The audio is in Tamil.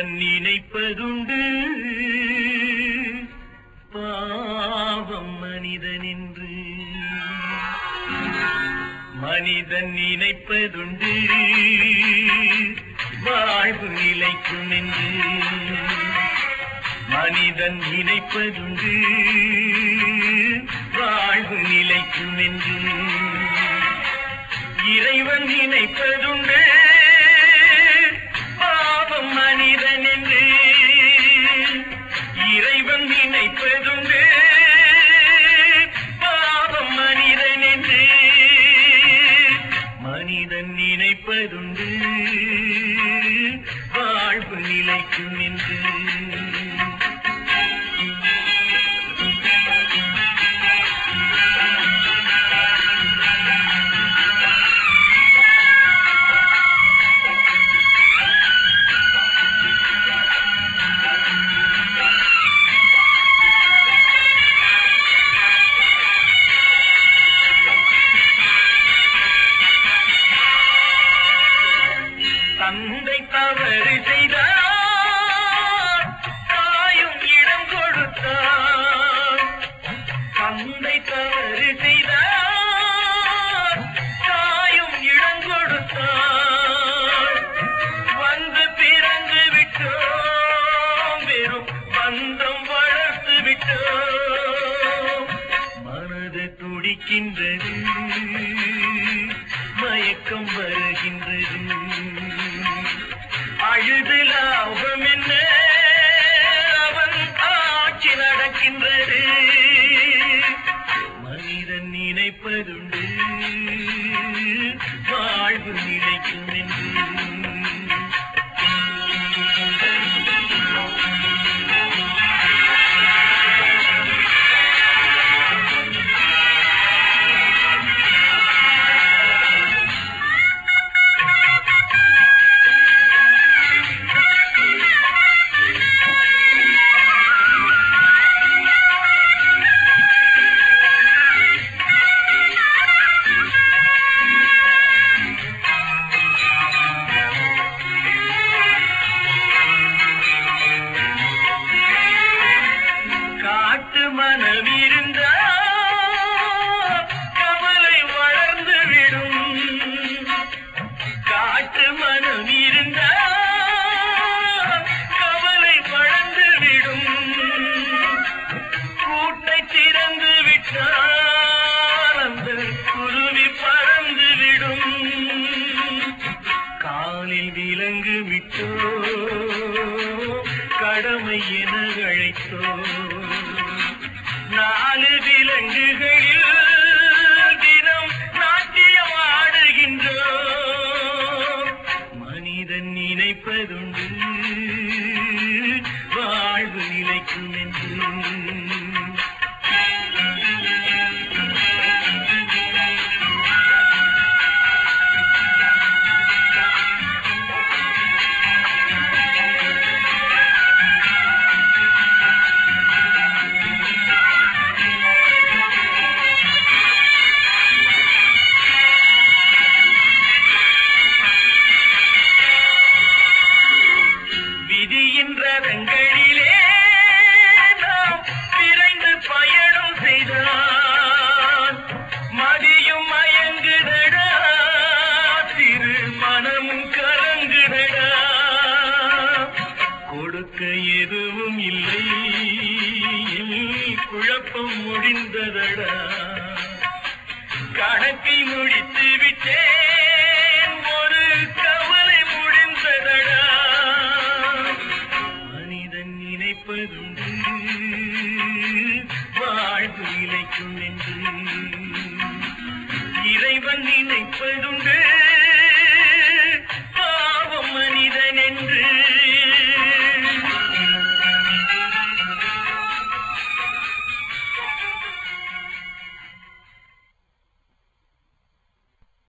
கண்ணன் நினைப்பதுண்டு பாவம் மனிதனின்று. மனிதன் நினைப்பதுண்டு. வாழ்வு நிலைக்கும் என்று மனிதன் நினைப்பதுண்டு. வாழ்வு நிலைக்கும் என்று இறைவன் நினைப்பதுண்டு. வாழ்வு நிலைக்கும் என்று தந்தை தவறு தந்தை தவறு செய்தார். தாயும் இடம் கொடுத்தார். வந்து பிறந்து விட்டோம். வெறும் பந்தம் வளர்த்து விட்டோம். மனது துடிக்கின்றது. மயக்கம் வருகின்றது. அழுது லாபம் என்ன? வாழ்வு நிலைக்கும் கவலை வளர்ந்து விடும். மனம் இருந்தா கவலை வளர்ந்து கூட்டை திறந்து விட்டால் அந்த குருவி காலில் விலங்கு விட்டோ கடமை என அழைத்தோ விதி என்ற ரங்களை எனக்கு எதுவும் இல்லை. குழப்பம் முடிந்ததடா. கணக்கை முடித்து விட்டேன். ஒரு கவலை முடிந்ததடா. மனிதன் நினைப்பதுண்டு. வாழ்வு இழைக்கும் என்று. இறைவன் நினைப்பதுண்டு.